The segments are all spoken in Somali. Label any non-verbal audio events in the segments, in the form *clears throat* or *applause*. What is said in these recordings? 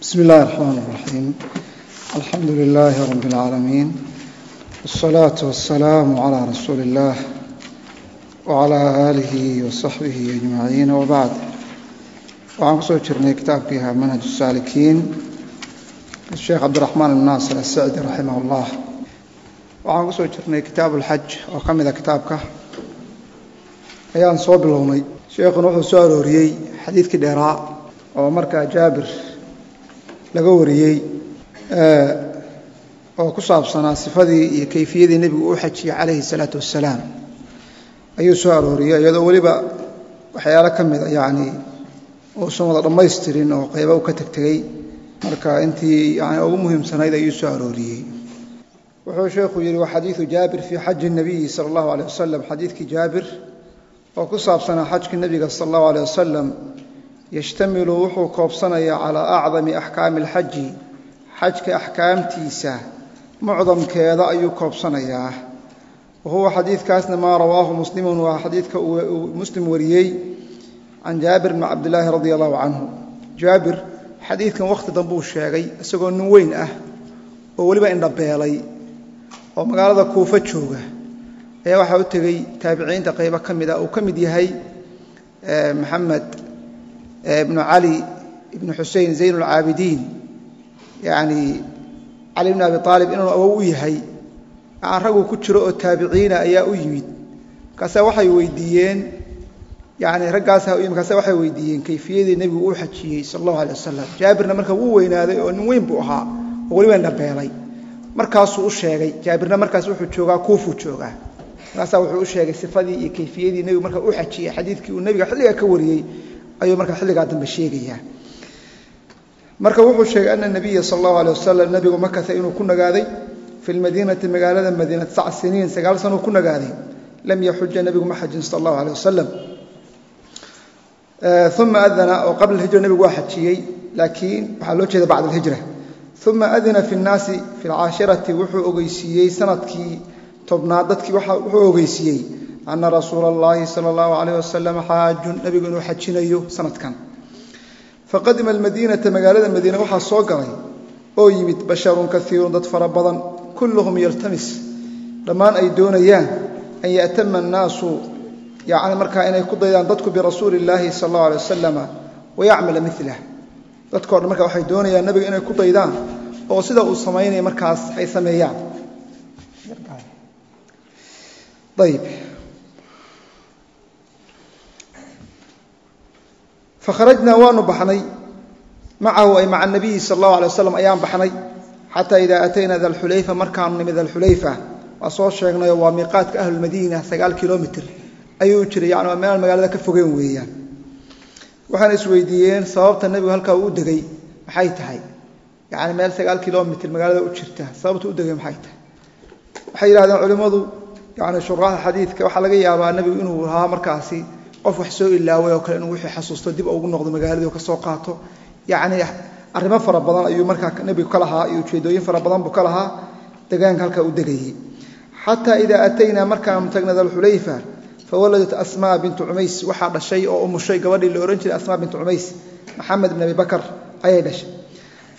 بسم الله الرحمن الرحيم الحمد لله رب العالمين والصلاة والسلام على رسول الله وعلى آله وصحبه أجمعين وبعد waxaan kusoo jirnay kitaabkiiha manhaj الsaalikiin sheekh cabdiraxmaan ibn naasir asacdi raximah اllah waxaan kusoo jirnay kitaab اlxaj oo ka mida kitaabka ayaan soo bilownay sheekhuna wuxuu soo arooriyey xadiidkii dheeraa oo markaa jaabir laga wariyey oo ku saabsanaa sifadii iyo kayfiyadii nebigu u xajiyey calayhi salaatu wasalaam ayuu soo arooriyey iyadoo weliba waxyaalo ka mida ah, yacni uusan wada dhammaystirin oo qeyba u ka tegtegey marka intii yani ugu muhiimsanayd ayuu soo arooriyey. Wuxuu sheekhu yidhi waa xadiidu jaabir fii xaji nabiyi sala allahu aleyh wasalam xadiidkii jaabir oo ku saabsanaa xajkii nebiga sala allahu aleyh wasalam yashtamilu wuxuu koobsanayaa calaa acdami axkaami alxaji xajka axkaamtiisa mucdamkeeda ayuu koobsanayaa. Wa huwa xadiidkaasna maa rawaahu muslimun waa xadiidka uu muslim wariyey can jaabir bni cabdilaahi radia allahu canhu. Jaabir xadiidkan wakhti dambuu sheegay isagoo nin weyn ah oo weliba indhabeelay oo magaalada kuufa jooga ayaa waxaa u tegey taabiciinta qaybo ka mid a uu ka mid yahay maxamed ibnu cali ibnu xusein zayn ulcaabidiin yacni cali bni abi aalib inuu awow u yahay aan raguu ku jiro oo taabiciina ayaa u yimid. Markaase waxay weydiiyeen yani raggaasa markaase waxay weydiiyeen kayfiyadii nebigu uu xajiyey sala allahu alay wasalam jaabirna marka wuu weynaaday oo nin weyn buu ahaa oo weliba indhabeelay markaasuu u sheegay jaabirna markaas wuxuu joogaa kuufuu joogaa. Markaasaa wuxuu u ka wariyey ayuu marka xilligaa dambe sheegayaa. Marka wuxuu sheegay ana nabiya sala allahu alay wasalam nebigu makasa inuu ku nagaaday fi lmadiinati magaalada madiina tisac siniin sagaal sanuu ku nagaaday. Lam yaxuja nebigu ma xajin sala allahu aleh wasalam uma adana oo qabla alhijra nebigu waa xajiyey laakiin waxaa loo jeeda bacda alhijra. Uma adina fi nnaasi fi alcaashirati wuxuu ogeysiiyey sannadkii tobnaad dadkii wuxuu ogeysiiyey ana rasuula اllahi salى اllahu alayh wasalam xaajun nebigu inuu xajinayo sanadkan faqadima almadiinata magaalada madiina waxaa soo galay oo yimid basharun kaiirun dad fara badan kulluhum yaltamis dhammaan ay doonayaan an ya'tama annaasu yani markaa inay ku daydaan dadku birasuuli اllaahi sal اllahu alay wasalama wayacmala milah dadkao dhan marka waxay doonayaan nebiga inay ku daydaan oo sida uu samaynaya markaas ay sameeyaan ayb fakharajnaa waanu baxnay. Macahu ay maca nabiyi sal allahu alay wasalam ayaan baxnay. Xataa idaa atayna dalxulayfa markaanu nimid dalxulayfa waa soo sheegnayoo waa miiqaadka ahlulmadiina sagaal kilomitr ayuu jiray yani waa meelaan magaalada ka fogeen weeyaan. Waxaana isweydiiyeen sababta nebigu halkaa u degay maxay tahay? Yani meel sagaal kilomitr magaalada u jirta sababta u degay maxay tahay? Waxay yidhahdeen culimmadu yani shuraaxa xadiidka waxaa laga yaabaa nebigu inuu ahaa markaasi qof wax soo ilaaway oo kale inuu wixii xasuusto dib ugu noqdo magaaladii oo ka soo qaato. Yacni arrimo fara badan ayuu markaa nebigu ka lahaa iyo ujeedooyin fara badan buu ka lahaa degaanka halkaa u degayey xataa idaa ataynaa markaanu tagna dalxulayfa fawaladat asmaa bintu cumays waxaa dhashay oo umushay gabadhii la ohan jiray asmaa bintu cumays maxamed bin abi bakar ayay dhashay.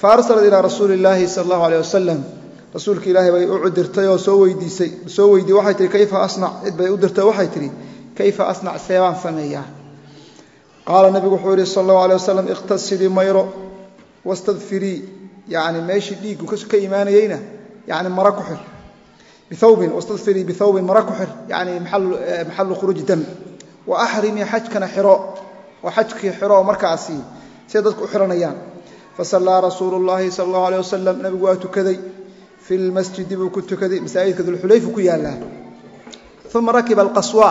Fa arsalat ilaa rasuuli illaahi allahu aleyh wasalam rasuulka ilaahay bay u cudirtay oo soo weydiisay soo weydiye waxay tihi kayfa asnac? Cid bay u dirtay waxay tihi kayfa asnac seebaan sameeyaa qaala nebigu wuxuu yihi sal allahu alay wasalam ikhtasilii mayro wastadfirii yani meeshii dhiiggu ka imaanayeyna yani mara ku xir biawbin wastadfirii bihawbin mara ku xir yani maxalu khuruuji dam wa axrimii xajkana xiro oo xajkii xiro markaasi siday dadku u xiranayaan fasallaa rasuulu llaahi sala allahu aleh wasalam nebigu waa tukaday fi lmasjidi buu ku tukaday masaajidka dulxulayfu ku yaallaa uma rakiba alqaswa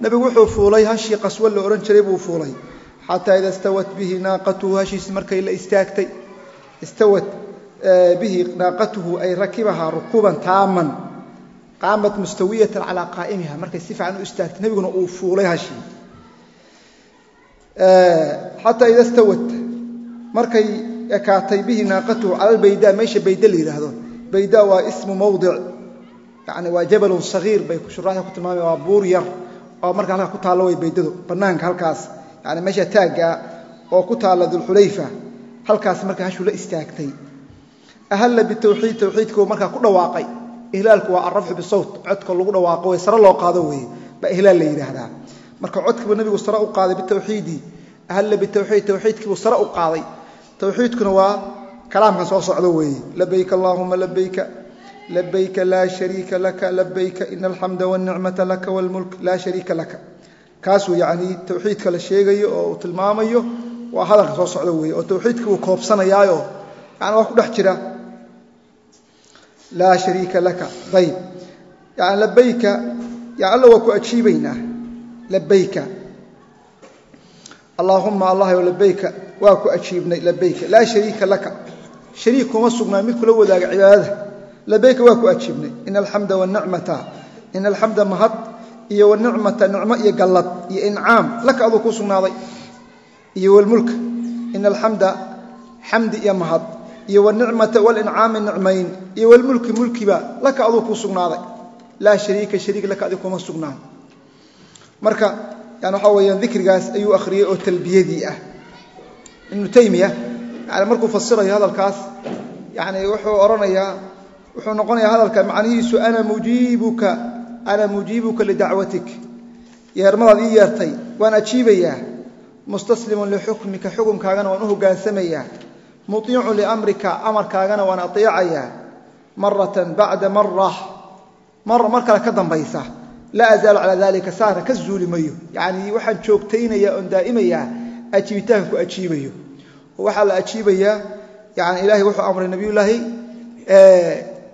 nebigu wuxuu fuulay hashii qaswo la odhan jiray buu fuulay. Xataa ida istawat bihi naaqatuhu hashiisi markay la istaagtay istawat bihi naaqatuhu ay rakibahaa rukuuban taaman qaamat mustawiyatan calaa qaa'imiha. Markay si fiican u istaagtay nebiguna uu fuulay hashii. Xataa ida stawat markay ekaatay bihi naaqatuhu cala meesha bayda la yidhaahdo. Bayda waa ismu mawdic yani waa jabalun sagiir bay shuraaxda ku tilmaamay waa buur yar oo marka halkaa ku taallo way baydadu bannaanka halkaas yani meesha taaggaa oo ku taalla dulxulayfa halkaas marka hashu la istaagtay. Ahalla bitawxiid tawxiidka markaa ku dhawaaqay. Ihlaalku waa alrafcu bisawt codka lagu dhawaaqo way sare loo qaado weeye baa ihlaal la yidhaahdaa. Marka codkiibu nabigu sare u qaaday bitawxiidi ahalla bitawxiid tawxiidkiibuu sare u qaaday. Tawxiidkuna waa kalaamkan soo socdo weeye labayk allaahuma labayka labayka laa shariika laka labayka ina alxamda wاlnicmata laka wاlmulk laa shariika laka kaasuu yacnii tawxiidka la sheegayo oo uu tilmaamayo waa hadalka soo socdo weeye oo tawxiidka uu koobsanayaayo yani waa ku dhex jira laa shariika laka ayb yani labayka yani alla waa ku ajiibaynaa labayka allaahuma allahyo labayka waa ku ajiibnay labayka laa shariika laka shariik kuma sugnaa mid kula wadaaga cibaadada labayka waa ku ajiibnay ina alxamda wanicmata ina alxamda mahad iyo wanicmata nicmo iyo gallad iyo incaam laka aduu ku sugnaaday iyo walmulka ina alxamda xamdi iyo mahad iyo wanicmata walincaami nicmayn iyo walmulki mulkiba laka aduu ku sugnaaday laa shariika shariik laka adi kuma sugnaan marka yani waxaa weyaan dikrigaas ayuu akhriyey oo talbiyadii ah ibnu taymiya yani markuu fasirayo hadalkaas yani wuxuu odhanayaa wuxuu noqonayaa hadalka macnihiisu ana mujiibuka ana mujiibuka lidacwatik yeermadaad ii yeertay waan ajiibayaa. Mustaslimun lixukmika xukumkaagana waan u hogaansamayaa muiicun liamrika amarkaagana waan aeecayaa maratan bacda mara mara mar kale ka dambaysa. Laa azaalu calaa dalika saana ka zuuli mayo yani waxaan joogtaynaya oon daa'imayaa ajiibitaanka ku ajiibayo. Waxaa la ajiibayaa yani ilahay wuxuu amray nabiyullaahi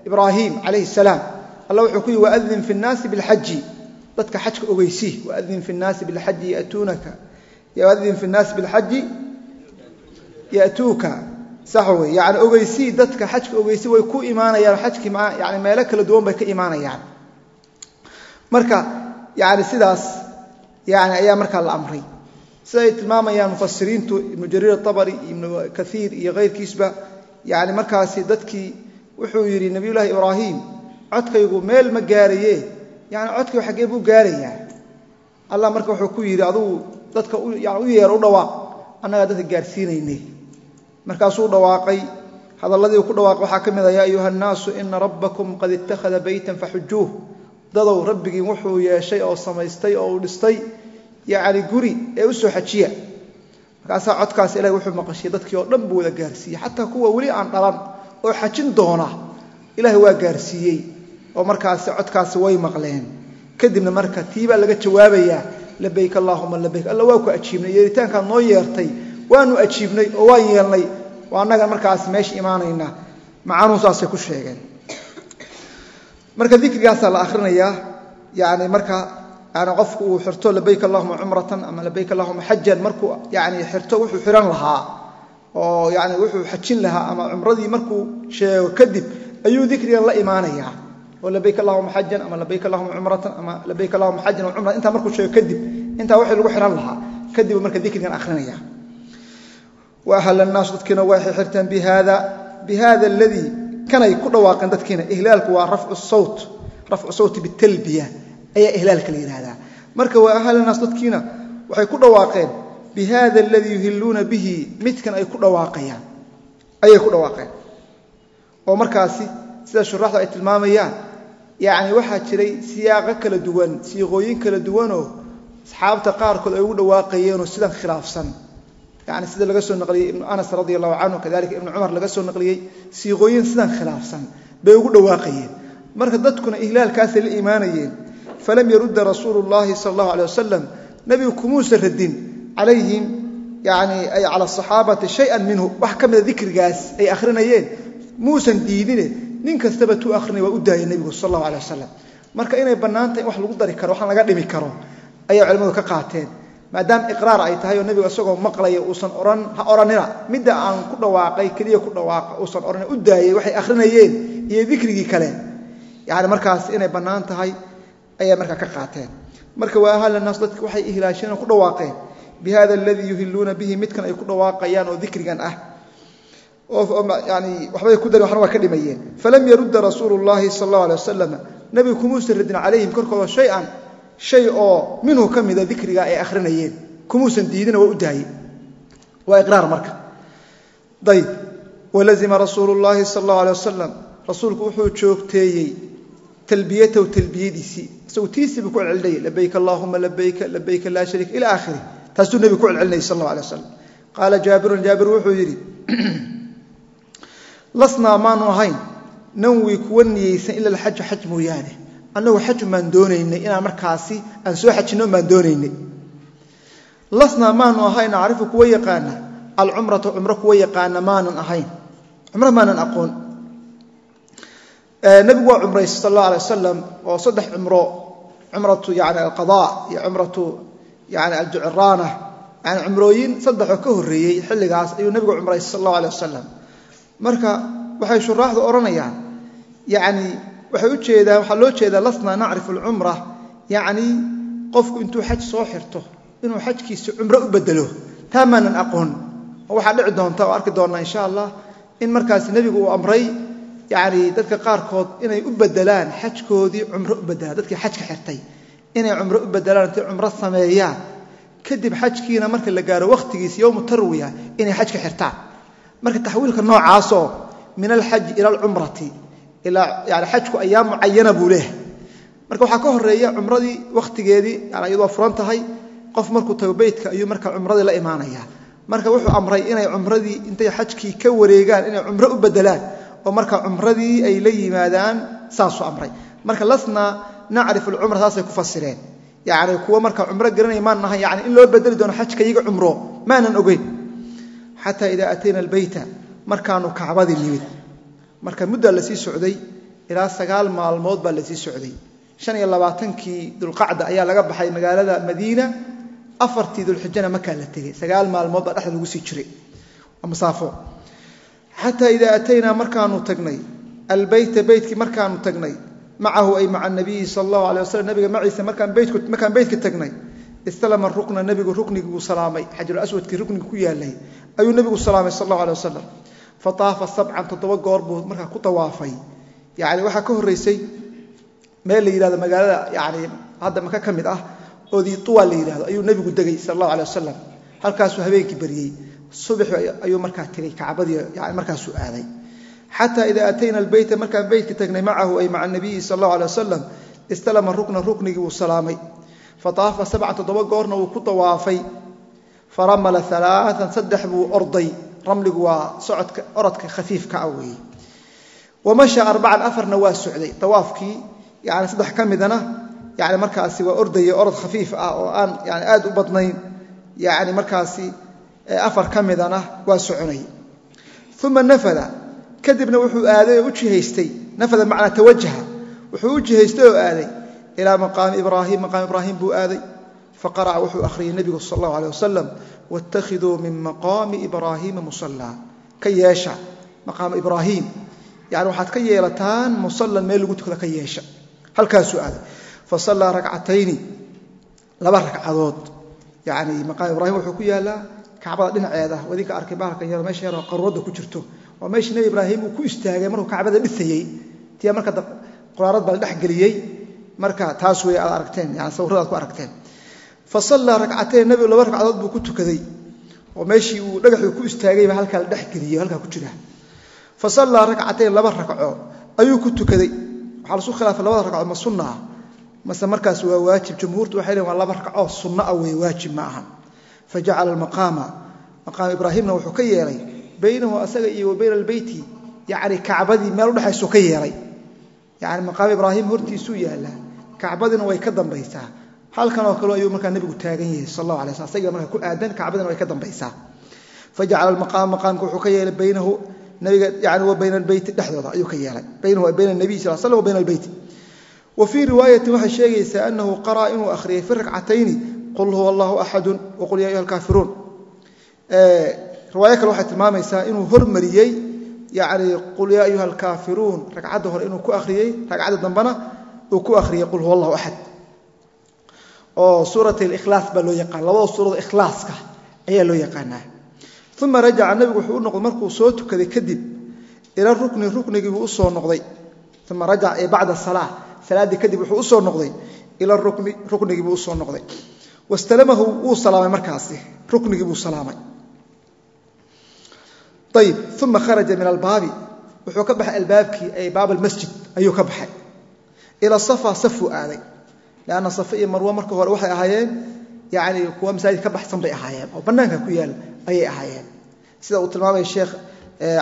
ibraahim calayhi salaam alla wuxuu ku yihi waadin fi nnaasi bilxaji dadka xajka ogeysii waadin fi nnaasi bilxaji yatuunaka. Waadin fi nnaasi bilxaji yatuuka. Sax wey yani ogeysii dadka xajka ogeysii way ku imaanayaan xajkii yani meelo kala duwan bay ka imaanayaan. Marka yani sidaas yani ayaa markaa la amray. Siday tilmaamayaan mufasiriintu ibnu jariir aabari ibnu kaiir iyo keyrkiisba yani markaasi dadkii wuxuu yidhi nabiyullaahi ibraahim codkaygu meel ma gaaraye yani codkaygu xaggee buu gaarayaa. Allah marka wuxuu ku yidhi adugu dadka u yeer u dhawaaq annagaa dadka gaarsiinaynay markaasuu dhawaaqay. Hadalladii uu ku dhawaaqay waxaa ka mid a yaa ayuha nnaasu ina rabbakum qad ittakhada beytan faxujuuh dadow rabbigiin wuxuu yeeshay oo samaystay oo uu dhistay yacni guri ee u soo xajiya. Markaasaa codkaas ilahi wuxuu maqashiyey dadkii oo dhan buu wada gaarsiiyey xataa kuwa weli aan dhalan oo xajin doona. Ilaahay waa gaarsiiyey oo markaasi codkaasi way maqleen. Kadibna marka tiibaa laga jawaabayaa labayk allaahuma labayk alla waa ku ajiibnay yeeritaankaad noo yeertay waanu ajiibnay oo waan yeelnay. Oo annaga markaas meesha imaanaynaa macanuhu saasay ku sheegeen. Marka dikrigaasaa la akrinayaa yani marka yani qofku uu xirto labayk allahuma cumratan ama labayk allahuma xajan markuu yani xirto wuxuu xihan lahaa oo yani wuxuu xajin lahaa ama cumradii markuu sheego kadib ayuu dikrigan la imaanayaa. Oo labayk allahuma xajan ama labayk allahuma cumratan ama labayk allahuma xajan cumra intaa markuu sheego kadib intaa wixii lagu xihan lahaa. Kadib marka dikrigan akhrinaya. Wa ahal annaas dadkiina waxay xirteen bihada bihada aladii kanay ku dhawaaqeen dadkiina. Ihlaalku waa rafcu sawt rafcu sawti bitalbiya ayaa ihlaalka la yidhaahdaa. Marka wa ahal annaas dadkiina waxay ku dhawaaqeen bihada aladii yuhiluuna bihi midkan ay ku dhawaaqayaan ayay ku dhawaaqeen oo markaasi sida shuraaxdu ay tilmaamayaan yani waxaa jiray siyaaqo kala duwan siiqooyin kala duwanoo asxaabta qaarkood ay ugu dhawaaqayeenoo sidan khilaafsan yani sida laga soo naqliyey ibnu anas radi allahu canhu kadalika ibnu cumar laga soo naqliyey siiqooyin sidan khilaafsan bay ugu dhawaaqayeen marka dadkuna ihlaalkaasay la imaanayeen falam yarudda rasuulu llahi sala allahu alay wasalam nebigu radin calayhim yani ay cala asaxaabati shayan minhu wax ka mida dikrigaas ay akhrinayeen. Muusan diidine nin kastaba tuu akhrinay waa u daayay nebigu sal allahu alay wasalam marka inay bannaantah in wax lagu dari karo waxaan laga dhimi karo ayay culimmadu ka qaateen. Maadaama iqraar ay tahay oo nebigu isagoo maqlaya uusan ohan ha odhanina midda aan ku dhawaaqay keliya ku dhawaaqa uusan odhanina u daayay waxay akhrinayeen iyo dikrigii kale. Yani markaas inay bannaan tahay ayay markaa ka qaateen. Marka waa ahal naas dadka waxay ihlaasheen oo ku dhawaaqeen bi hada aladii yuhiluuna bihi midkan ay ku dhawaaqayaan oo dikrigan ah yani waxbay ku dari waxna ka dhimayeen falam yarudda rasuulu llahi sala allahu alay wasalam nebigu kumuusan radin calayhim korkooda shay-an shay oo minhu ka mida dikriga ay akhrinayeen kumuusan diidina waa u daayey waa iqraar marka ayb walazima rasuulu llaahi sal allahu alay wasalam rasuulku wuxuu joogteeyey talbiyatahu talbiyadiisii isagu tiisii buu ku celcelinayay labayk allahuma labayka labayka laa shariika ila aakhiri taasuu nebigu ku celcelinayay sal allahu alay wasalam qaala jaabirun jaabir wuxuu yidhi *clears throat* lasnaa maanu ahayn nanwi kuwa niyeysan ila alxaju xaj mooyaane. Annagu xaju maan doonaynay inaan markaasi aan soo xajinno maan doonaynay. Lasnaa maanu ahayn nacrifu kuwa yaqaana alcumrata cumro kuwa yaqaana maanan ahayn. Cumro maanan aqoon. Nebigu waa cumraysay sal allah alay wasalam oo saddex cumro cumratu yani alqada iyo cumratu yani aljucraana yani cumrooyin saddexoo ka horreeyey xilligaas ayuu nebigu cumraysay sal allahu alay wasalam marka waxay shuraaxdu odhanayaan yani waxay u jeedaan waxaa loo jeedaa lasnaa nacrifu alcumra yacni qofku intuu xaj soo xirto inuu xajkiisa cumro u bedelo taa aqoon. Oo waxaa dhici doonta oo arki doonnaa insha allah in markaas nebigu uu amray yani dadka qaarkood inay u bedelaan xajkoodii cumro u bedelaan dadkii xajka xirtay inay cumro u bedelaan intay cumro sameeyaan. Kadib xajkiina marka la gaaro wakhtigiisa yowmu tarwiya inay xajka xirtaan. Marka taxwiilka noocaasoo min alxaji ila alcumrati ilaa yani xajku ayaam mucayana buu leeyahay. Marka waxaa ka horreeya cumradii wakhtigeedii yani iyadoo furan tahay qof markuu tago beytka ayuu marka cumradii la imaanaya marka wuxuu amray inay cumradii intay xajkii ka wareegaan inay cumro u bedelaan oo marka cumradii ay la yimaadaan saasuu amray. Marka lasna nacrif alcumra saasay ku fasireen yani kuwa marka cumro garanaya maan nahay yani in loo bedeli doono xajka iyaga cumro maanan ogeyn xataa idaa atayna albeyta markaanu kacbadii nimid marka muddaa la sii socday ilaa sagaal maalmood baa la sii socday shan iyo labaatankii dulqacda ayaa laga baxay magaalada madiina afartii dulxijana makaa la tegey sagaal maalmood baa dhexda lagu sii jiray masaafo xataa idaa ataynaa markaanu tagnay albeyta beytkii markaanu tagnay macahu ay maca nabiyi sal allahu alay waslm nabiga maciisa markaan beytka tagnay istalama rukna nebigu ruknigii buu salaamay xajarulaswadkii ruknigi ku yaalay ayuu nebigu salaamay sal allahu alay wasalam fataafa sabcan toddoba goor buu markaa ku tawaafay. Yani waxaa ka horreysay meel la yidhahdo magaalada yani hadda maka ka mid ah oo diiuwa la yidhahdo ayuu nebigu degay sal allahu alay wasalam halkaasuu habeenkii baryey subax ayuu markaa tegay kacbadii yani markaasuu aaday xataa idaa atayna albeyta markaan beytka tagnay macahu ay maca nabiyi sal allahu alay wasalam istalama rukna ruknigii wuu salaamay. Fataafa sabcan toddoba goorna wuu ku tawaafay faramala alaaan saddex buu orday. Ramligu waa socodka orodka khafiifka ah weeye. Wamasha arbacan afarna waa socday. Tawaafkii yani saddex ka midana yani markaasi waa ordaya orod khafiif ah oo aan yani aad u badnayn. Yani markaasi afar ka midana waa soconay uma nafada kadibna wuxuu aaday oo u jihaystay nafada macnaa tawajaha wuxuu u jihaystay oo aaday ilaa maqaami ibraahim maqaam ibraahim buu aaday. Faqara'a wuxuu akhriyey nebigu sal allahu aleh wasalam wاtakhiduu min maqaami ibraahiima musallaa ka yeesha maqaama ibraahim. Yani waxaad ka yeelataan musallan meel lagu tukada ka yeesha. Halkaasuu aaday. Fasallaa rakcatayni laba ragcadood yani maqaam ibrahim wuxuu ku yaalaa kacbada dhinaceeda. Wadinka arkay bahalkan yaro meesha yaroo qaruuradda ku jirto waa meeshii nebi ibraahim uu ku istaagay markuu kacbada dhisayey tiya marka quraarad baa la dhexgeliyey marka taas wey aad aragteen yani sawiradaad ku aragteen. Fasallaa rakcatayn nebigu laba ragcadood buu ku tukaday. Oo meeshii uu dhagaxuu ku istaagayba halkaa la dhexgeliyey halkaa ku jira. Fasallaa rakcatayn laba ragco ayuu ku tukaday. Waxaa lasu khilaafay labada ragcood ma sunna ah mase markaas waa waajib jumhuurtu waxay lehin waa laba ragcoo sunno ah wey waajib ma aha. Fajacala almaqaama. Maqaam ibraahimna wuxuu ka yeelay baynahu asaga iyo bayna albeyti yacni kacbadii meel udhexaysuu ka yeelay. Yani maqaam ibraahim hortiisuu yaallaa kacbadina way ka dambaysaa. Halkan oo kale ayuu markaa nebigu taagan yahay sal allahu alay sl asaga markaa ku aadan kacbadina way ka dambaysaa. Fajacala almaqaama maqaamka wuxuu ka yeelay baynahu nabiga yani wa bayna albeyti dhexdooda ayuu ka yeelay. Baynahu bayna nabiy sal slam wa bayna albeyti wa fii waxay sheegaysaa anahu qara'a inuu akhriyay fi rakcatayni qul huwa allahu axadu waqul ya ayuha alkaafiruun riwaayo kale waxay tilmaamaysaa inuu hormariyey yani qul yaa ayuha alkaafiruun ragcadda hore inuu ku akhriyey ragcadda dambena uu ku akhriyey qul huwa axad oo suurat likhlaas baa loo yaqaan labada suurado ikhlaaska ayaa loo yaqaanaa. Uma rajaca nabigu wuxuu u noqday markuu soo tukaday kadib ila rukni ruknigiibuu u soo noqday. Uma rajaca ee bacda salaa salaaddii kadib wuxuu u soo noqday ila rukni ruknigiibuu u soo noqday. Wastalamahu wuu salaamay markaasi ruknigii buu salaamay ayib uma kharaja min albaabi. Wuxuu ka baxay albaabkii ay baab almasjid ayuu ka baxay. Ila safa safuu aaday. Lanna safa iyo marwa marka hore waxay ahaayeen yani kuwa masaajid ka baxsan bay ahaayeen oo bannaanka ku yaal ayay ahaayeen. Sida uu tilmaamaya sheekh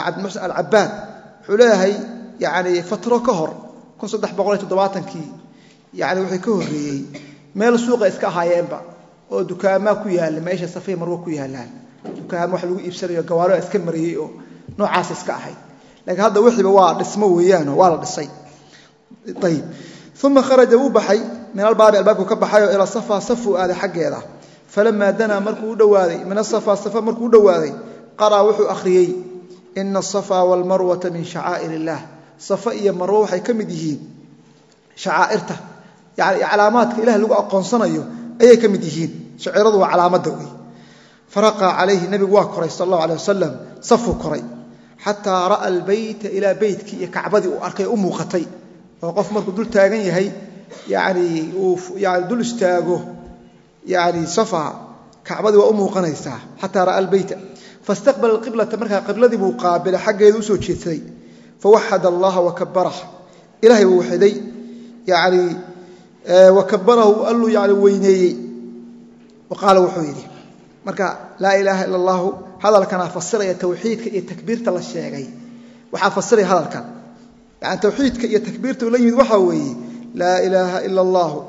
cabdimuxsin alcabaad wuxuu leeyahay yani fatro ka hor iyo toddobaatankii yani waxay ka horreeyey meel suuqa iska ahaayeenba oo dukaamaa ku yaalla meesha ku yaallaan dukaama wax lagu iibsanayo gawaaro iska mariyey oo noocaas iska ahayd. Laakiin hadda wixiiba waa dhismo weeyaano waa la dhisay. Ayib uma kharaja wuu baxay. Min albaabi albaabku ka baxayoo ilaa safa safuu aaday xaggeeda. Falamaa danaa markuu u dhowaaday min asafa safa markuu u dhowaaday qaraa wuxuu akhriyey. Ina asafa walmarwata min shacaa'ir illaah safa iyo marwo waxay ka mid yihiin shacaa'irta. Yani calaamaadka ilaah lagu aqoonsanayo ayay ka mid yihiin. Shaciiradu waa calaamadda wey faraqa calayhi nebigu waa koray sal allahu aleh wasalam safuu koray. Xataa ra'a albeyta ilaa beytkii iyo kacbadii uu arkay u muuqatay. Oo qof markuu dul taagan yahay yani uu yani dul istaago yani safa kacbadii waa u muuqanaysaa. Xataa ra'a albeyta faistaqbala alqiblata markaa qibladii buu qaabilay xaggeeda u soo jeedsaday fawaxad allaha wakabarah ilahay buu waxiday yani wakabarahu alluu yani marka laa ilaaha ila allahu hadalkanaa fasiraya tawxiidka iyo takbiirta la sheegay. Waxaa fasiraya hadalkan. Yani tawxiidka iyo takbiirta ula yimid waxaa weeye laa ilaaha ila allahu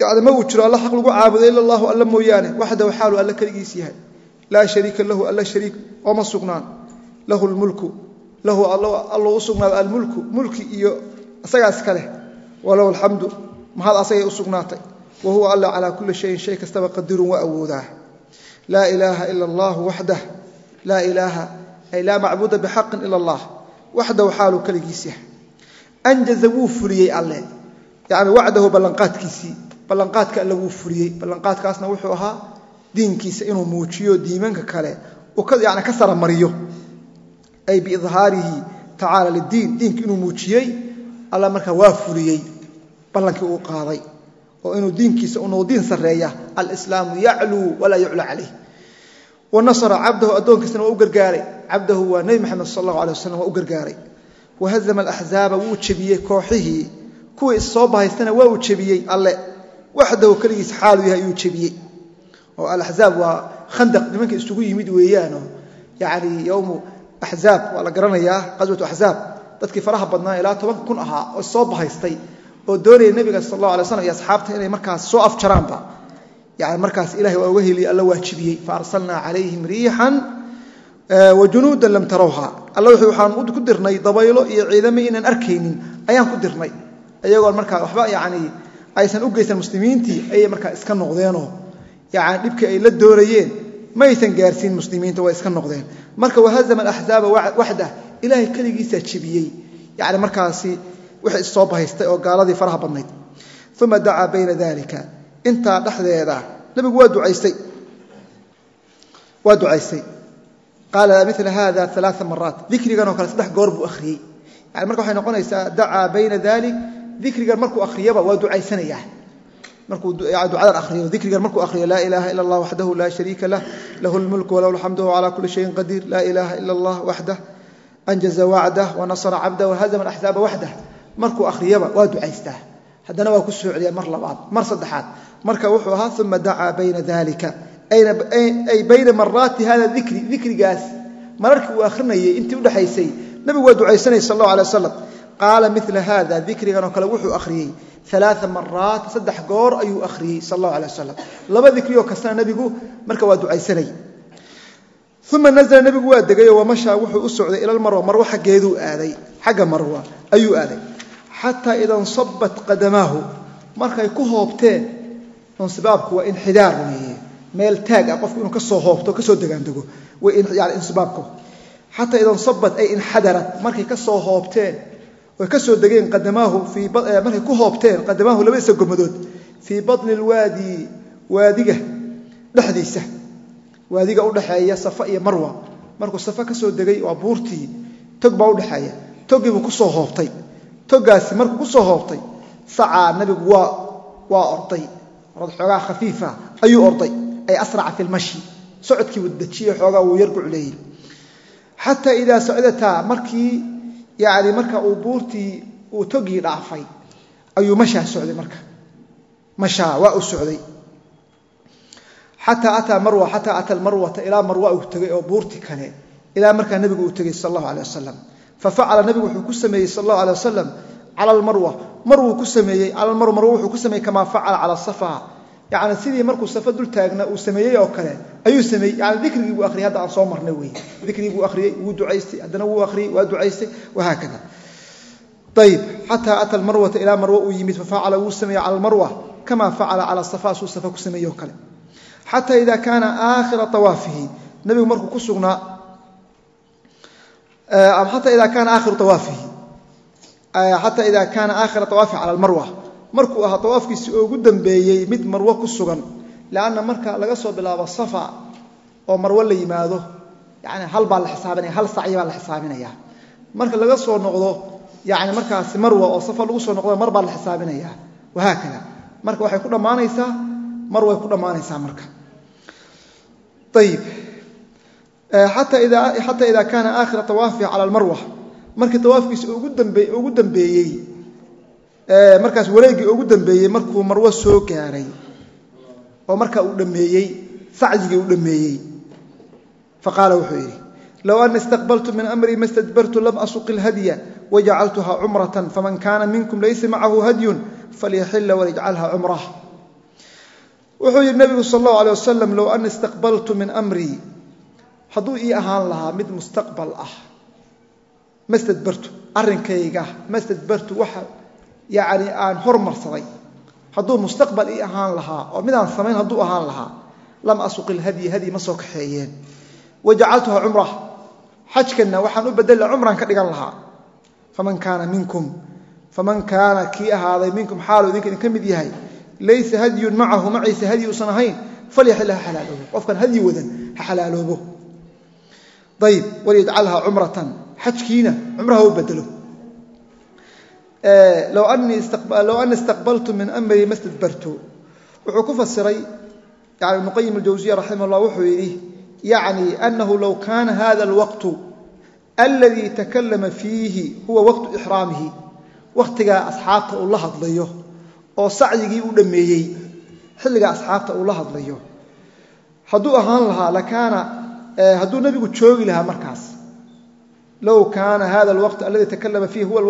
yani ma uu jiro alla xaq lagu caabudo ila allahu alla mooyaane waxdahu xaalu alla keligiis yahay. Laa shariika lahu alla shariik ooma sugnaan. Lahu lmulku lahu allu u almulku mulki iyo isagaas ka leh walahu alxamdu mahad asagay u sugnaatay. Wa alla calaa kulli shayin shay kastaba qadirun waa awoodaa laa ilaaha ila allahu waxdah laa ilaaha ay laa macbuuda bixaqin ila allah waxdahu xaalu keligiis yahay. Anjaza wuu fuliyey alle. Yani wacdahu ballanqaadkiisii ballanqaadka alle wuu fuliyey ballanqaadkaasna wuxuu ahaa diinkiisa inuu muujiyo diimanka kale. Yani ka saramariyo. Ay biidhaarihi tacaala lidiin diinka inuu muujiyey alla markaa waa fuliyey ballankii oo inuu diinkiisa unuu diin sarreeya alislaamu yacluu walaa yucla calayh. Wa nasara cabdahu addoonkiisana waa u gargaaray. Cabdahu waa nebi maxamed sal allahu alay wasalam waa u gargaaray. Wahazama alaxzaaba wuu jebiyey kooxihii. Kuwii issoo bahaystana waa uu jebiyey alle. Waxdahu keligiis xaalu yahay ayuu jebiyey. Oo alaxzaab waa khandaq nimanka isugu yimid weeyaanoo yani yowmu axzaab waa la garanayaa qaswatu axzaab dadkii faraha badnaa ilaa toban kun ahaa oo soo bahaystay oo doonaya nebiga sal allah alay slam iyo asxaabta inay markaas soo afjaraanba. Yani markaas ilahay waa uga heliyey alla waajibiyey. Fa arsalnaa calayhim riixan wa junuudan lam tarawha alla waxaan ku dirnay dabaylo iyo ciidamo inaan arkaynin. Ayaan ku dirnay. Ayagoon markaa waxba yani aysan u geysan muslimiintii ayay markaa iska noqdeenoo. Yani dhibkii ay la doonayeen maysan gaarsiin muslimiinta way iska noqdeen. Marka wahazama alaxzaaba waxdah ilaahay keligiisaa jebiyey yani markaasi wixii issoo bahaystay oo gaaladii faraha badnayd. Uma dacaa bayna dalika intaa dhexdeeda nabigu waa ducaystay. Qaala mila hada alaa maraat dikrigan oo kale saddex goor buu akhriyey. Yani marka waxay noqonaysaa dacaa bayna dalik dikrigan markuu akhriyaba waa waxdah markuu akhriyaba waa ducaystaa. Haddana waa ku soo celiya mar labaad mar saddexaad. Marka wuxuu ahaa uma dacaa bayna dalika ay bayna maraati hada dikri dikrigaas mararkii uu akhrinayay intii udhexaysay nabigu waa ducaysanayay sal allahu alay wasalam qaala mila hada dikrigan oo kale wuxuu akhriyey alaa maraat saddex goor ayuu akhriyey sal allahu alay wasalam laba dikrioo kastana nebigu marka waa ducaysanay. Uma nazla nebigu waa degayoo wamashaa wuxuu u socday ila marwa marwo xaggeeduu aaday. Xagga marwa ayuu aaday xataa ida nsabat qadamaahu markay ku hoobteen insibaabku waa inxidaar weeye meel taag ah qofku inuu ka soo hoobto ka soo degaandego yani insibaabku xataa ida nsabat ay inxadarat markay ka soo hoobteen oy ka soo degeen qadamaahu markay ku hoobteen qadamaahu labadiisa gomadood fii baطni lwaadi waadiga dhexdiisa waadiga udhexeeya safa iyo marwa markuu safa ka soo degay waa buurtii tog baa udhexeeya togiibuu ku soo hoobtay togaasi markuu ku soo hoobtay sacaa nabigu waa orday. Orad xoogaa khafiifa ayuu orday. Ay asraca fi lmashi socodkii wuu dejiyey xoogaa wuu yar gucleeyey xataa idaa sacdataa markii yani marka uu buurtii uu togii dhaafay ayuu mashaa socday marka. Mashaa waa uu socday. Xataa ataa marwa xataa ata marwata ilaa marwa uu tegay oo buurti kale ilaa markaa nabigu uu tegey sal allahu aleh wasalam fafacala nabigu wuxuu ku sameeyey sal allahu aleh wasalam cala almarwa marwuu ku sameeyey cala almarwa marwa wuxuu ku sameeyey kamaa facala cala safa yani sidii markuu safa dul taagna uu sameeyey oo kale ayuu sameeyey. Yani dikrigii buu akhriyay hadda aan soo marnay wey dikrigii buu akhriyey wuu ducaystay haddana wuu akhriyey waa ducaystay wahaakada ayib xataa ata almarwata ilaa marwa uu yimid fafacala wuu sameeyey cala almarwa kamaa facala cala safa suu safa ku sameeyey oo kale. Xataa ida kaana aakhira awaafihi nabigu markuu ku sugnaa xataa ida kaana aakhiru awaafihi xataa ida kaana aakhira awaafihi cala almarwa markuu ahaa awaafkiisii ugu dambeeyey mid marwo ku sugan lanna marka laga soo bilaabo safa oo marwo la yimaado yani hal baa la xisaabinaya hal sacyi baa la xisaabinaya. Marka laga soo noqdo yani markaasi marwa oo safa lagu soo noqdo mar baa la xisaabinaya. Wahaakada marka waxay ku dhammaanaysaa xataa ida kaana aakhira awaafihi cala almarwa markii awaafkiisi ugu dambeeyey markaas wareegii ugu dambeeyey markuu marwo soo gaaray oo marka uu dhameeyey sacyigii uu dhameeyey faqaala wuxuu yidhi low ana istaqbaltu min amrii ma stadbartu lam asuqi اlhadya wajacaltuha cumrata faman kana minkum laysa macahu hadyun falyaxila walyajcalha cumrah wuxuu yidhi nabigu sal اllahu alيه wasalam low ana istaqbaltu min amrii hadduu ii ahaan lahaa mid mustaqbal ah ma stadbartu arrinkayga ma stadbartu waxa yani aan hormarsaday. Hadduu mustaqbal ii ahaan lahaa oo midaan samayn hadduu ahaan lahaa lam asuqi lhadyi hadyi ma soo kaxeeyeen. Wajacaltuha cumra xajkanna waxaan u bedela cumran ka dhigan lahaa. Faman kaana minkum faman kaana kii ahaaday minkum xaalu idinka idinka mid yahay laysa hadyun macahu maciise hadyi uusan ahayn falyaxil ha xalaaloobo. Qofkan hadyi wadan ha xalaaloobo ayib walyajcalha cumratan xajkiina cumraha u bedelo. Low ana istaqbaltu min amrii ma stadbartu wuxuu ku fasiray yani ibnu qayim aljawsiya raximah llah wuxuu yidhi yacni anahu low kaana hada alwaqtu aladii takalama fiihi huwa waqtu ixraamihi wakhtigaa asxaabta uu la hadlayo oo sacyigii u dhammeeyey xilligaa asxaabta uu la hadlayo. Hadduu ahaan lahaa lakaana hadduu nebigu joogi lahaa markaas low kaana hada alwaqt aladi takalama fiihi huwa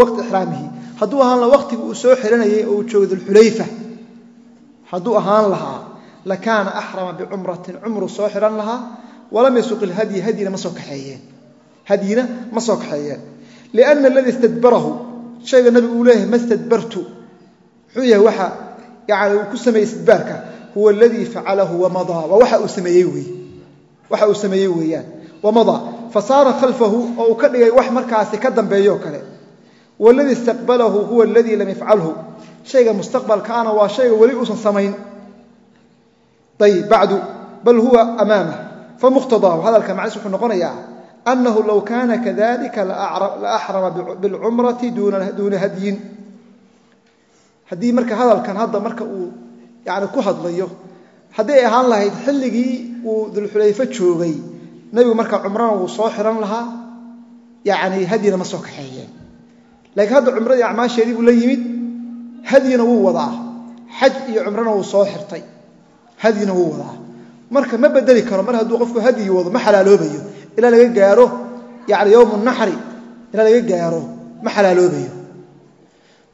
waqt ixraamihi. Hadduu ahaan lahaa waqtiga uu soo xiranayay oo uu joogo dulxulayfa hadduu ahaan lahaa lakaana axrama bicumratin cumru soo xihan lahaa walam yasuq ilhadyi hadyina ma soo kaxeeyeen. Hadyina ma soo kaxeeyeen. Liana aladii istadbarahu shayga nabigu uu leeyahay ma stadbartu muxuu yahay waxa yani uu ku sameeyey istidbaarka huwa aladii facalahu wamadaa waa waxa uu sameeyey wey waxa uu sameeyey weeyaan. Wamadaa fasaara khalfahu oo uu ka dhigay wax markaasi ka dambeeyoo kale. Waladii istaqbalahu huwa aladii lam yafcalhu shayga mustaqbalkaana waa shayga weli uusan samayn. Ayib bacdu bal huwa amaamah famuqtadaahu hadalka macnis wuxuu noqonayaa annahu low kaana kadalika la bilcumrati duuna hadyin. Haddii marka hadalkan hadda marka uu yani ku hadlayo haddii ay ahaan lahayd xilligii uu dulxulayfo joogay nebigu marka cumrana wuu soo xiran lahaa yani hadyina ma soo kaxeeyeen. Laakiin hadda cumradii acmaasheedii buu la yimid hadyina wuu wadaa. Xaj iyo cumrana wuu soo xirtay hadyina wuu wadaa. Marka ma bedeli karo mar hadduu qofku hadyi wado ma xalaaloobayo. Ilaa laga gaaro yani yowmu naxri ilaa laga gaaro ma xalaaloobayo.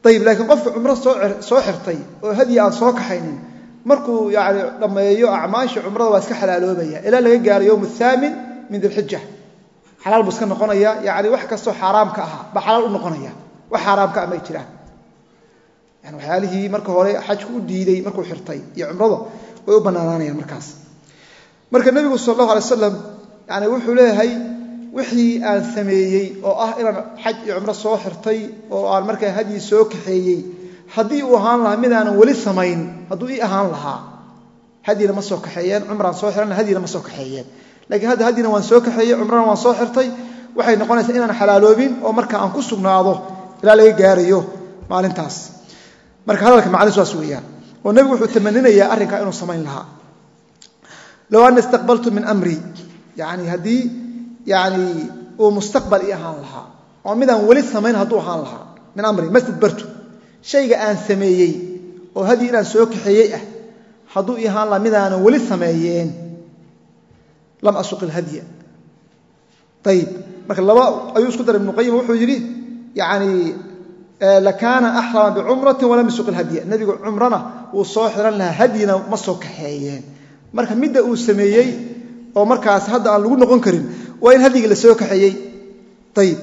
Ayib laakiin qofka cumro soo xirtay oo hadyi aan soo kaxaynin markuu yani dhammeeyo acmaasha cumrada waa iska xalaaloobaya. Ilaa laga gaaro yowm athaamin min dilxija xalaal buu iska noqonaya yani wax kastoo xaaraamka ahaa baa xalaal u noqonaya. Wax xaaraamka ah may jiraan. Yani waxyaalihii marka hore xajku u diiday markuu xirtay iyo cumrada way u bannaanaanayaan markaas. Marka nebigu sal allahu alay aslam yani wuxuu leeyahay wixii aan sameeyey oo ah inaan xaj iyo cumro soo xirtay oo aan markaa hadyi soo kaxeeyey haddii uu ahaan lahaa midaanan weli samayn hadduu ii ahaan lahaa hadyina ma soo kaxeeyeen cumraan soo xiran hadyina ma soo kaxeeyeen. Lakiin hadda hadyina waan soo kaxeeyey cumrana waan soo xirtay waxay noqonaysaa inaan xalaaloobin oo marka aan ku sugnaado ilaa laga gaarayo maalintaas. Marka hadalka macniis waas weeyaan oo nebigu wuxuu tamaninayaa arrinkaa inuu samayn lahaa. Low ana istaqbaltu min amrii yani haddii yani uu mustaqbal i ahaan lahaa oo midaan weli samayn hadduu ahaan lahaa min amri masjid bartu shayga aan sameeyey oo hadyi inaan soo kaxeeyey ah hadduu i ahaan lahaa midaanan weli sameeyeen. Lam asuq ilhadya ayib marka laba ayuu isku daray ibnuqayim wuxuu yidhi yani lakaana axrama bicumratin walam yasuq ilhadya nebigu cumrana wuu soo xiran lahaa hadyina ma soo kaxeeyeen. Marka midda uu sameeyey oo markaas hadda aan lagu noqon karin waa in hadyigii la soo kaxeeyey. Ayib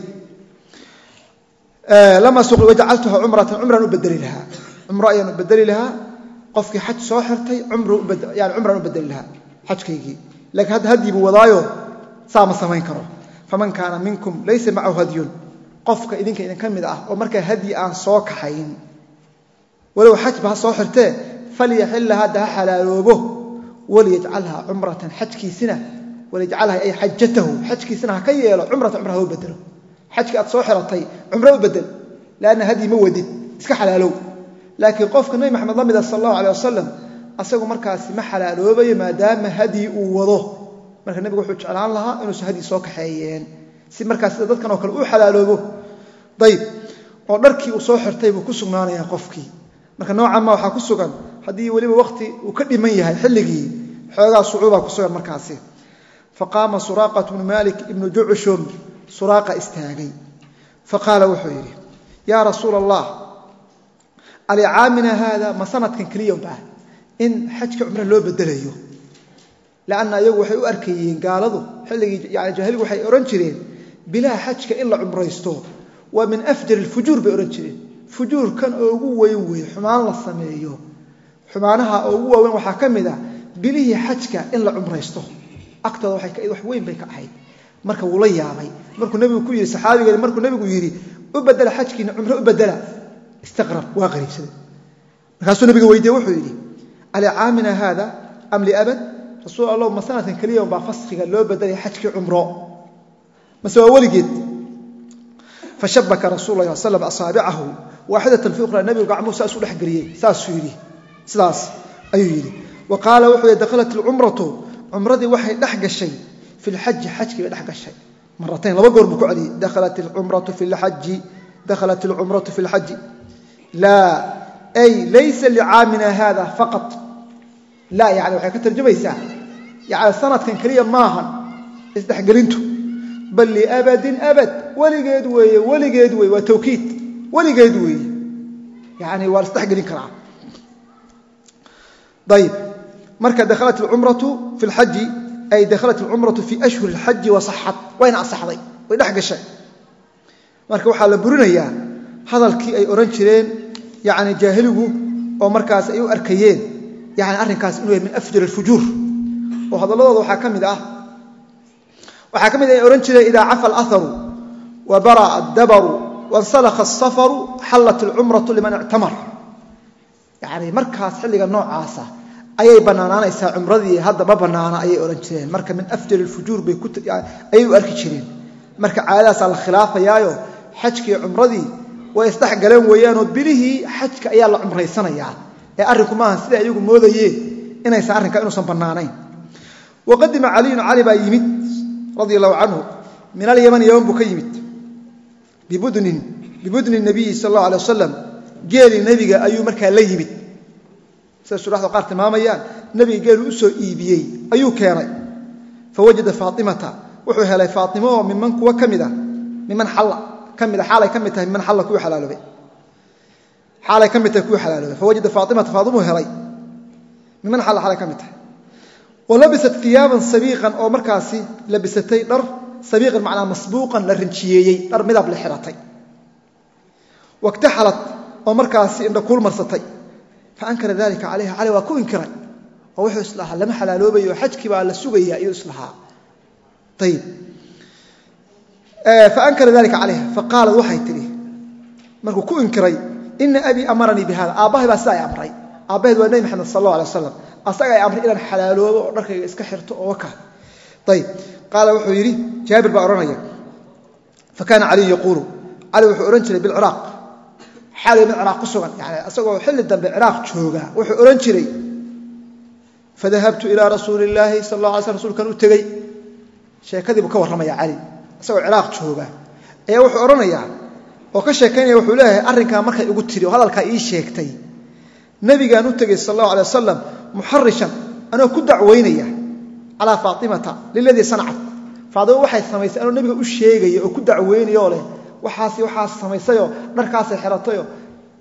lama suq wajacaltuha cumratan cumraan u bedeli lahaa. Cumro ayaan u bedeli lahaa. Qofkii xaj soo xirtay yani cumraan u bedeli lahaa xajkaygii. Laakiin hadda haddii buu wadaayo saa ma samayn karo. Faman kaana minkum laysa macahu hadyun. Qofka idinka idinka mid ah oo markaa hadyi aan soo kaxayn walow xajba ha soo xirtee falyaxilla hadda ha xalaaloobo waliyajcalha cumratan xajkiisina waliyajcalha ay xajatahu xajkiisina ha ka yeelo cumratan cumra u bedelo xajkii aad soo xiratay cumro u bedel leanna hadyi ma wadid iska xalaalow. Laakiin qofka nebi maxamed la mida sal allahu aleh wasalam asagu markaasi ma xalaaloobayo maadaama hadyi uu wado. Marka nebigu wuxuu jeclaan lahaa inuusan hadyi soo kaxeeyeen si markaas sida dadkan oo kale uu xalaaloobo. Ayib oo dharkii uu soo xirtay buu ku sugnaanayaa qofkii. Marka noocan waxaa ku sugan haddii weliba waqti uu ka dhiman yahay xilligii xoogaa sucuubaa ku sugan markaasi. Faqaama suraaqat bnu malik ibnu jucushum suraaqa istaagay. Faqaala wuxuu yidhi yaa rasuula allah alicaamina haada ma sanadkan keliya baa in xajka cumro loo bedelayo. Lanna iyagu waxay u arkayeen gaaladu xilligii yani jaahiligu waxay odhan jireen bilaa xajka in la cumraysto waa min afjar ilfujuur bay odhan jireen. Fujuurkan oo ugu weyn weeye xumaan la sameeyo. Xumaanaha oo ugu waaweyn waxaa ka mid a bilihii xajka in la cumraysto. Agtooda wax weyn bay ka ahayd marka wuu la yaabay. Markuu nebigu ku yidhi saxaabigeeni markuu nebigu yidhi u bedela xajkiina cumro u bedela istaqrab waa qariibsaday. Markaasuu nabiga weydiye wuxuu yidhi alicaamina haada am liabad rasuul allah ma sanadkan keliya baa faskiga loo bedelaya xajkii cumro. Mase waa weligeed. Fashabaka rasul la slam asaabicahu waaxidatan fi ukhra nebigu gacmuhu saas u dhexgeliyey saasuu yidhi sidaas ayuu yidhi. Wa qaala wuxuu yidhi dakhalat ilcumratu cumradii waxay dhex gashay fi lxaji xajkii bay dhex gashay maratayn laba goor buu ku celiyey dakhalat ilcumratu fi lxaji dakhalat ilcumratu fi lxaji laa ay laysa licaamina hada faqat laa yani waxay ka tarjumaysaa yani sanadkan keliya maahan isdhexgelintu bal liabadin abad weligeed weeye weligeed weye waa tawkiid weligeed weeye yani waa laisdhexgelin karaa ayib marka dakhalat alcumratu fi lxaji ay dakhalat alcumratu fi ashhuri اlxaji wasaxat wayna asaxday way dhex gashay marka waxaa la burinayaa hadalkii ay odhan jireen yani jaahiligu oo markaas ay u arkayeen yani arrinkaas inuu yahay min afjar alfujuur oo hadalladooda waxaa ka mid ah waxaa ka mid ah ay odhan jireen idaa cafa alaharu wa bara'a addabaru wainsalakha asafaru xallat alcumratu liman ictamar yani markaas xilliga noocaasa ayay bannaanaanaysaa cumradii hadda ma bannaana ayay odhan jireen. Marka min afjar alfujuur bay ayay u arki jireen. Marka caadadaasaa la khilaafayaayo xajkii cumradii way isdhex galeen weeyaanoo bilihii xajka ayaa la cumraysanayaa ee arrinku maaha sida iyagu moodayeen inaysan arrinka inuusan bannaanayn. Waqadima caliyun cali baa yimid radia allahu canhu min alyaman yaman buu ka yimid. Bibudni nabiyi sal allahu alay wasalam geeli nebiga ayuu markaa la yimid sida suraxda qaar tilmaamayaan nebiga geelu u soo iibiyey ayuu keenay. Fawajada faatimata wuxuu helay faaimo oo miman kuwa ka mida miman xalla ka mida xaalay ka mid tahay miman xalla kuwii xalaaloobay xaalay ka mid tahay kuwii xalaaloobay fawajada faatimata faatimuu helay miman xalla xaalay ka mid tahay? Wa labisat iyaaban sabiiqan oo markaasi labisatay dhar sabiiqan macnaa masbuuqan la rinjiyeeyey faankara dalika calayha cali waa ku inkiray oo wuxuu islahaa lama xalaaloobayo xajkii baa la sugaya iyuu islahaa ayib faankara dalika calayha faqaalat waxay tidhi markuu ku inkiray ina abii amaranii bi aabbahay baa sida ay amray aabbaheed waa nebi maxamed sal allah alay waslam asaga ay amray inaan xalaaloobo oo dharkayga iska xirto oo waka ayib qaala wuxuu yidhi jaabir baa odhanaya fakaana caliyu yaquulu cali wuxuu odhan jiray bilciraaq xaaliga mid ciraaq ku sugan. Yani isagoo xilli dambe ciraaq jooga wuxuu odhan jiray fadahabtu ilaa rasuuli illaahi sal alla alay sl rsulkan u tegey. Sheekadii buu ka warramaya cali isagoo ciraaq jooga. Ayaa wuxuu odhanayaa oo ka sheekaynaya wuxuu leeyahay arrinkaa markay igu tiri oo hadalkaa ii sheegtay. Nebigaan u tegey sal allahu alay wasalam muxarishan anoo ku dacwaynaya calaa faatimata liladii sanacad. Faatima waxay samaysay anoo nebiga u sheegaya oo ku dacwaynaya oo leh waxaas waxaas samaysayoo dharkaasay xeratayoo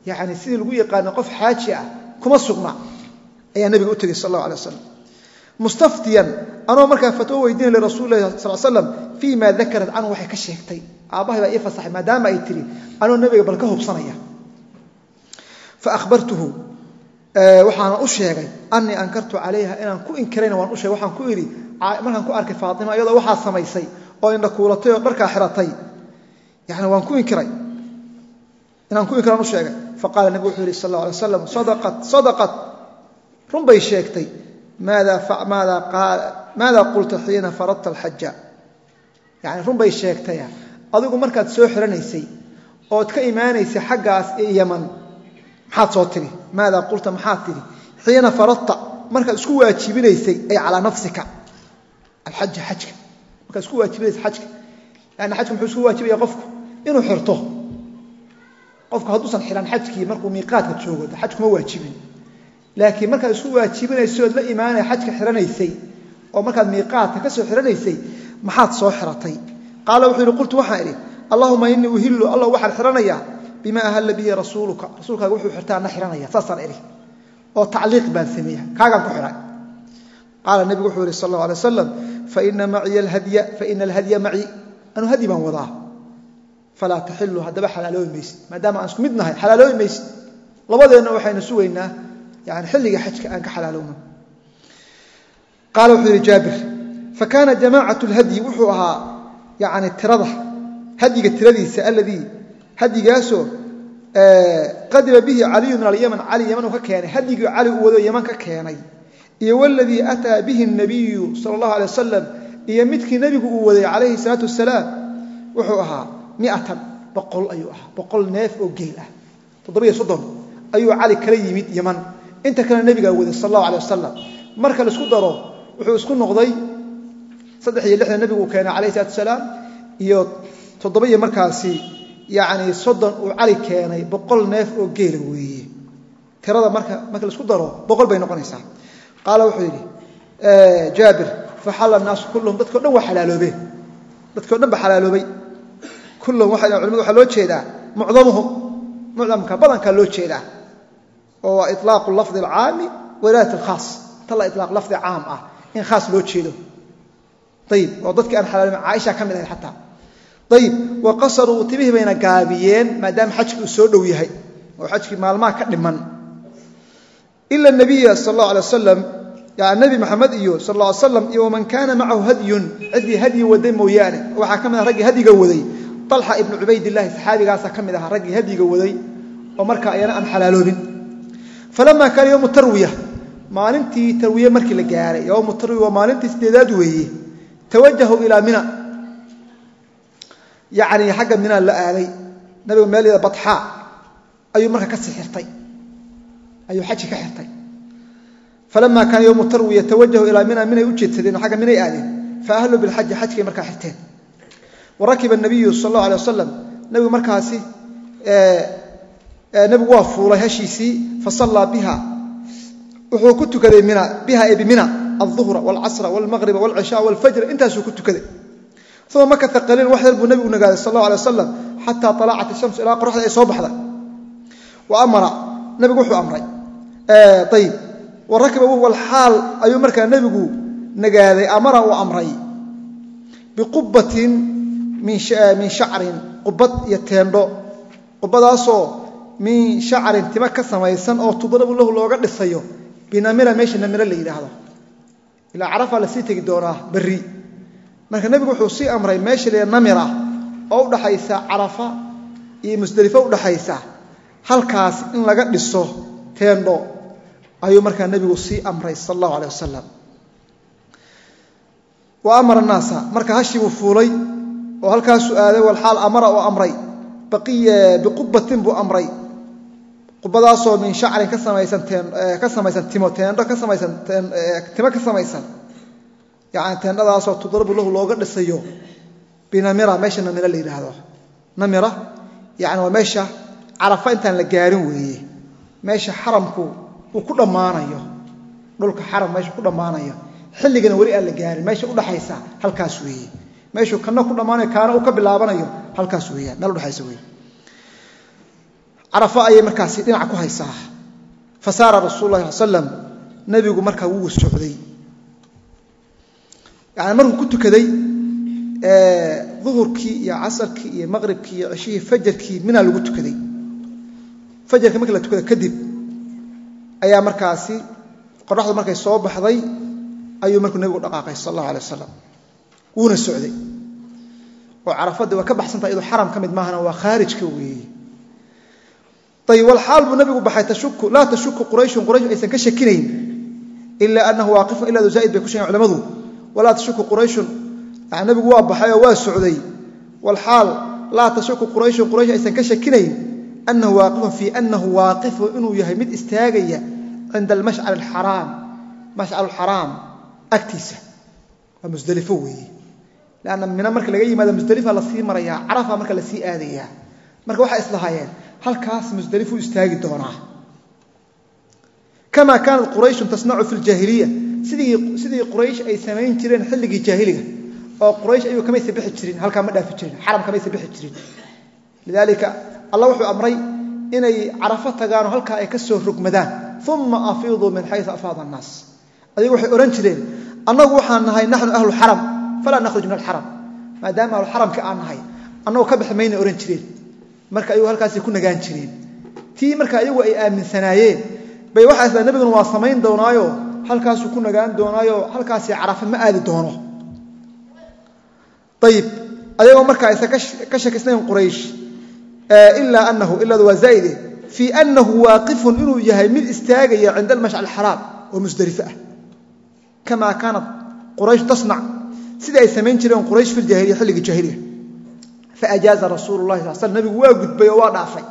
yani sidii lagu yaqaano qof xaaji ah kuma sugna ayaa nebiga u tegey sal allahu alay wasalam mustaftiyan anoo markaa fatwo weydiinay lirasuulilahi sal slam fii ma dakarat canhu waxay ka sheegtay. Aabbahay baa ii fasaxay maadaama ay tiri anoo nebiga bal ka hubsanaya. Faahbartuhu waxaana u sheegay anii ankartu calayha inaan ku inkirayna waan u sheegay waxaan ku idhi markaan ku arkay faatima iyadoo waxaa samaysay oo indha kuulatay oo dharkaa xiratay yani waan ku inkiray. Inaan ku inkiraan u sheegay. Faqaala nebigu wuxuu yihi sal alla alay waslam sadaqat sadaqat. Run bay sheegtay. Maada qulta xiina faradta alxaja yani run bay sheegtaya adigu markaad soo xiranaysay ood ka imaanaysay xaggaas ee yaman maxaad soo tiri? Maada qulta maxaad tidhi xiina faradta. Markaad isku waajibinaysay ay calaa nafsika. Alxaja xajka markaad isku waajibinaysay xajka yani xajka muxuu isku waajibaya qofku inuu xirto. Qofku hadduusan xihan xajkii markuu miiqaadka joogo xaj kuma waajibin. Laakiin markaad isku waajibinayso la imaanaya xajka xihanaysay oo markaad miiqaadka ka soo xihanaysay maxaad soo xiratay. Qaala wuxuu yihi qultu waxaan idhi allahuma inii uhillu alla waxaan xihanayaa bima ahalla bihi rasuuluka. Rasuulkaaga wuxuu xirtaa na xihanaya saasaan idhi. Oo tacliiq baan sameeya kaagaan ku xidhay qaala nebigu wuxuu yihi sal alla alay wasalam faina alhadya faina anuu hadyi baan wadaa. Falaa taxilu haddaba xalaaloobi maysid. Maadaama aan isku mid nahay xalaaloobi maysid. Labadeenna waxaynu sugaynaa yani xilliga xajka aan ka xalaalowno qaala wuxuu yihi jaabir fakaana jamaacat lhadyi wuxuu ahaa yani tirada hadyiga tiradiisa aladii hadyigaasoo qadima bihi caliyu min alyaman cali yaman uu ka keenay hadyigii cali uu wado yaman ka keenay iyo wladii ataa bihi nabiyu sal allahu alay wasalam iyo midkii nebigu uu waday calayhi salaatu wasalaam wuxuu ahaa miatan boqol ayuu ahaa boqol neef oo geel ah. Toddobiyo soddon ayuu cali kala yimid yaman. Inta kale nebigaa waday sal allahu alay wasalam marka la isku daro wuxuu isku noqday saddex iyo lixdan nebigu uu keenay calayhi salatu wasalaam iyo toddobiyo markaasi yacni soddon uu cali keenay boqol neef oo geela weeye. Tirada marka marka la isku daro boqol bay noqonaysaa. Qaala wuxuu yidhi jaabir faxalla naasu kulluhum dadko dhan waa xalaaloobeen dadkao dhan ba xalaaloobay kulluhum culimadu waxaa loo jeedaa mucdamuhum mucdamka badankaa loo jeedaa oo waa ilaaqu lafdi alcaami walaayat alkhaas ta la ilaaq lafdi caam ah in khaas loo jeedo ayib oo dadkii aan xalaaloobin caaisha ka mid ahayd xataa ayib wa qasaruu timihii bayna gaabiyeen maadaama xajkii uu soo dhow yahay oo xajkii maalmaha ka dhiman ila nabiya sal allahu alay wasalam nebi maxamed iyo sal ly slam iyo waman kaana macahu hadyun ciddii hadyi waday mooyaane. Waxaa ka mid aha raggii hadyiga waday. Talxa ibnu cubaydillahi saxaabigaasaa ka mid ahaa raggii hadyiga waday oo markaa ayana aan xalaaloobin falama kaana yowmu tarwiya maalintii tarwiye markii la gaaray yowmu tarwiya waa maalintii sideedaad weeye tawajahu ilaa mina. Yacni xagga mina la aaday nabigu meel batxaa ayuu marka ka sii xirtay ayuu xaji ka xirtay falama kaana yowmu tarwiya tawajahu ilaa mina minay u jeedsadeen agga minay aadeen fa ahluu bilxaji xajkay markaa xirteen warakiba nabiyu sal allau alay wasalam nabigu markaasi nabigu waa fuulay heshiisii fasallaa biha wuxuu ku tukaday mina biha ee bimina alduhra walcasra walmaqriba walcishaa walfajr intaasuu ku tukaday uma makata qaliilan wax yar buu nabigu nagaaday sal allau alay wasalam xataa alacat ishams ilaa qoraxda ay soo baxday wa amara nabigu wuxuu amray ayib wa rakiba walxaal ayuu markaa nebigu nagaaday amara uu amray. Biqubatin min shacrin qubad iyo teendho. Qubadaasoo min shacrin tima ka samaysan oo tudrabu lahu looga dhisayo. Binamira meesha namiro la yidhaahdo. Ilaa carafaa la sii tegi doonaa berri. Marka nebigu wuxuu sii amray meesha la namira oo udhaxaysa carafa iyo musdelifo udhaxaysa halkaas in laga dhiso teendho ayuu markaa nebigu sii amray sal allahu aleh wasalam wa amara naasa marka hashii buu fuulay oo halkaasuu aaday walxaal amara oo amray biqubatin buu amray. Qubadaasoo min shacrin ka samaysan ka samaysan timo teendho ka samaysan timo ka samaysan. Yani teendhadaasoo tudrabu lahu looga dhisayo. Binamira meesha namira la yidhaahdo. Namira yani waa meesha carafa intaan la gaarin weeye. Meesha xaramku uu ku dhammaanayo. Dhulka xaram meesha ku dhammaanayo. Xilligana weli aan la gaarin. Meesha udhaxaysa halkaas weeye. Meeshuu kana ku dhammaanayo kaana uu ka bilaabanayo halkaas weeyaan meel udhaxaysa weeye. Carafa ayay markaasi dhinaca ku haysaa. Fa saara sal slam nebigu markaa wuu socday. Yani markuu ku tukaday duhurkii iyo casarkii iyo maqribkii iyo ceshihii fajarkii minaa lagu tukaday? Fajarka markii la tukada kadib ayaa markaasi qoraxdu markay soo baxday ayuu markuu nebigu dhaqaaqay sal allahu alay wasalam wuuna socday. Oo carafadii waa ka baxsantah iyadoo xaram ka mid maahana waa khaarijka weeye. Ayib walxaal buu nabigu baxay laa tashuku qurayshun quraysh aysan ka shakinayn ilaa anahu waaqifun ilaadu zaa'id bay ku sheegen culamadu. Walaa tashuku qurayshun yani nabigu waa baxay oo waa socday. Walxaal laa tashuku qurayshun quraysh aysan ka shakinayn anahu waaqifun inuu yahay mid istaagaya cinda almashcal alxaraam mashcal alxaraam agtiisa waa musdelifo weeye lanna mina marka laga yimaado musdelifa la sii marayaa carafa marka la sii aadayaa marka waxay islahaayeen halkaas musdelifu istaagi doonaa kamaa kaanat qurayshun tasnacu fi ljaahiliya sidii quraysh ay samayn jireen xilligii jaahiliga oo quraysh ayuu kamaysa bixi jirin halkaa ma dhaafi jirin xaram kamaysa bixi jirin lidaalika allah wuxuu amray inay carafo tagaano halkaa ay ka soo rogmadaan uma afiiduu min xayu afaada annaas. Ayagu waxay odhan jireen annagu waxaan nahay naxnu ahlu xaram falaa nakhruj min alxaram. Maadaama ahluxaramka aan nahay annagu ka bixi mayna odhan jireen. Marka ayagu halkaasay ku nagaan jireen. Tii marka ayagu ay aaminsanaayeen bay waxaa isla nebiguna waa samayn doonaayo halkaasuu ku nagaan doonaayo halkaasi carafa ma aadi doono. Ayib ayagoo marka aysan ka shakisnayn quraysh ilaa anahu ilaadu waa zaa'ide fii anahu waaqifun inuu yahay mid istaagaya cinda almashcal xaraam oo musdelifo ah. Kamaa kaanat quraysh tasnac sidai ay samayn jireen quraysh fi ljahiliya xilligii jaahiliga faajaaza rasuulu lahi sal sl nabigu waa gudbay oo waa dhaafay.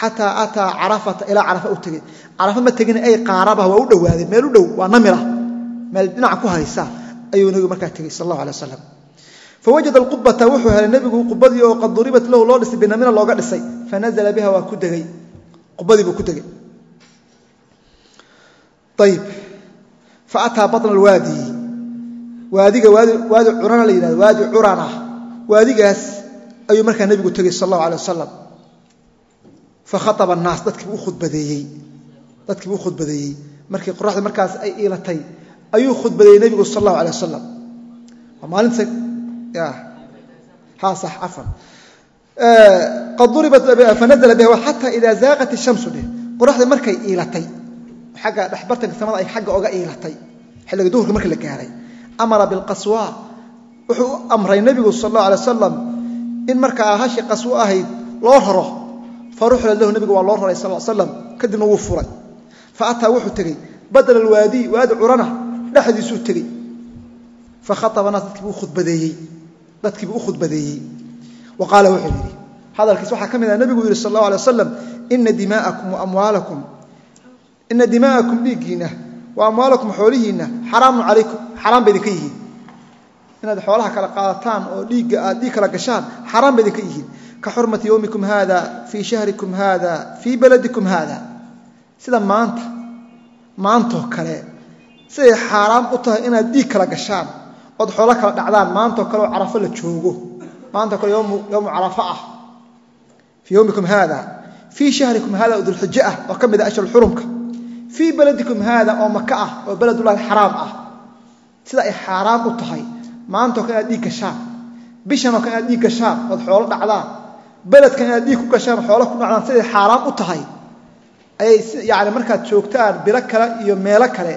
Xataa ataa carafata ilaa carafa u tegey carafa ma tegin ay qaarabah waa u dhowaaday meel u dhow waa namira. Meel dhinaca ku haysa ayuu nabigu markaa tegey sal allahu alay wasalam fawajada alqubata wuxuu helay nebigu qubadii oo qad duribat lahu loo dhisay binamina looga dhisay fanazla biha waa ku degey qubadii buu ku degey ayib faataa batna alwaadi waadiga waadi curana la yihahdo waadi curana waadigaas ayuu markaa nebigu tegey sal allahu alay wasalam fakhaaba annaas dadkiibu ukhudbadeeyey dadkiibu u khudbadeeyey markii qoraxda markaas ay iilatay ayuu khudbadeeyey nebigu sal allahu alay wasalam maalinta xataa idaa zaaqat ishamsu dheh qoraxda markay iilatay xagga dhexbartanka samada ay xagga oga iilatay xilliga duhurka marka la gaaray amara bilqaswa. Wuxuu u amray nebigu sal allahu alay wasalam in markaa hashi qaswo ahayd loo raro. Faruxila lahu nebigu waa loo raray sal slam kadibna wuu furay. Fa ataa wuxuu tegey badla alwaadi waadi curana dhexdiisuu tegey. Fakhaaba naas dadkiibu ukhudbadeeyey dadkiibuu u khudbadeeyey. Wa qaala wuxuu yidhi hadalkiis waxaa ka mid ah nebigu yidhi sal allahu alay wasalam ina dimaa'akum wa amwaalakum. Ina dimaa'akum dhiiggiinna wa amwaalakum xoolihiinna xaraamun calaykum xaraan ba idinka yihiin. Inaad xoolaha kala qaadataan oo dhiigga aad dhiig kala gashaan xaaraan ba idinka yihiin. Ka xurmati yowmikum haada fii shahrikum haada fii baladikum haada sida maanta maantoo kale siday xaaraan u tahay inaad dhiig kala gashaan ood xoolo kala dhacdaan maantoo kale oo carafo la joogo. Maantao kale yowmu carafa ah. Fii yowmikum haada fii shahrikum haada oo dulxijo ah oo ka mid ah ashhur xurumka. Fii baladikum haada oo maka ah oo beledullahi xaraam ah. Sida ay xaaraan u tahay maantao kale inaad dhiig gashaan bishanoo kale inaad dhiig gashaan ood xoolo dhacdaan. Beledkan inaad dhiig ku gashaan xoolo ku dhacdaan siday xaaraan u tahay. Ayay yani markaad joogtaan bilo kale iyo meelo kale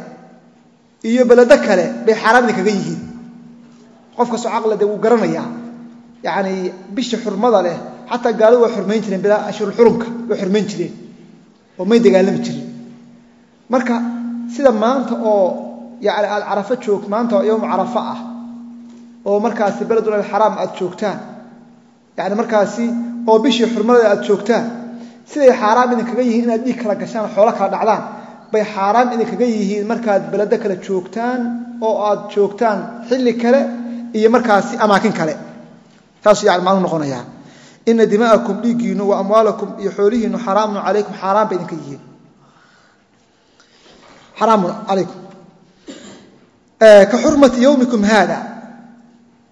iyo beledo kale bay xaaraan idinkaga yihiin qof kastoo caqli de wuu garanayaa yani bisha xurmada leh xataa gaaladu waa xurmayn jireen bilaa ashhurulxurumka way xurmayn jireen oo may dagaalami jirin. Marka sida maanta oo yani aad carafo joog maanta oo yowm carafo ah oo markaasi beledul xaraam aad joogtaan. Yani markaasi oo bishii xurmada aad joogtaan. Siday xaaraam idinkaga yihiin inaad dhiig kala gashaan xoolo kala dhacdaan bay xaaraan idinkaga yihiin markaad belado kale joogtaan oo aad joogtaan xilli kale iyo markaasi amaakin kale. Noqonayaa ina dima'akum dhiiggiinnu wa amwaalakum iyo xoolihiinnu xaraamun calaykum xaaraan bay idinka yihiin. Xaraamun calaykum. Ka xurmati yowmikum haada.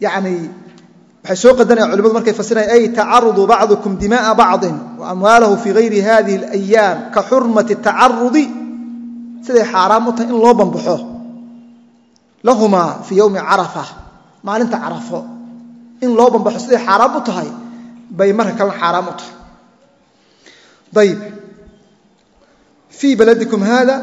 Yani waxay soo qadanayaan culimadu markay fasirayaan ay tacarudu bacdukum dima'a bacdin wa amwaalahu fii gayri hadihi alayaam ka xurmati tacarudi siday xaaraam u tahay in loo bambaxo lahumaa fii yowmi carafa maalinta carafo in loo bambaxo siday xaaraam u tahay bay marka kalena xaaraam u tahay. Ayb fii baladikum hada